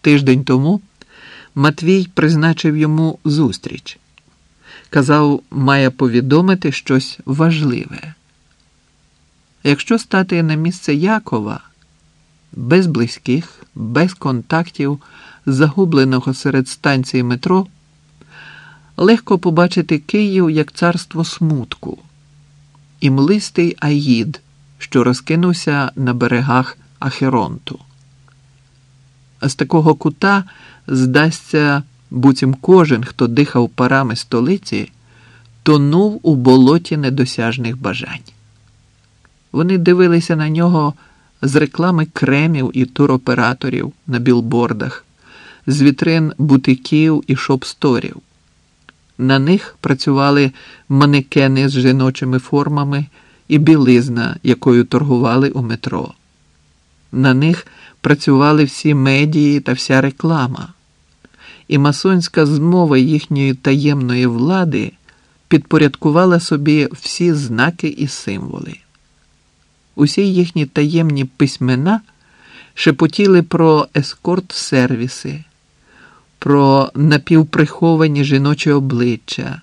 Тиждень тому Матвій призначив йому зустріч. Казав, має повідомити щось важливе. Якщо стати на місце Якова, без близьких, без контактів, загубленого серед станції метро, легко побачити Київ як царство смутку і млистий Аїд, що розкинувся на берегах Ахеронту. А з такого кута здасться, буцім кожен, хто дихав парами столиці, тонув у болоті недосяжних бажань. Вони дивилися на нього з реклами кремів і туроператорів на білбордах, з вітрин бутиків і шоп-сторів. На них працювали манекени з жіночими формами і білизна, якою торгували у метро. На них працювали всі медії та вся реклама, і масонська змова їхньої таємної влади підпорядкувала собі всі знаки і символи. Усі їхні таємні письмена шепотіли про ескорт-сервіси, про напівприховані жіночі обличчя,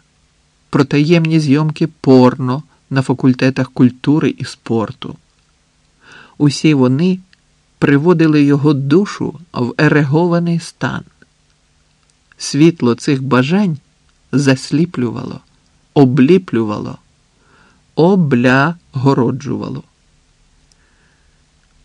про таємні зйомки порно на факультетах культури і спорту. Усі вони приводили його душу в ерегований стан. Світло цих бажань засліплювало, обліплювало, облягороджувало.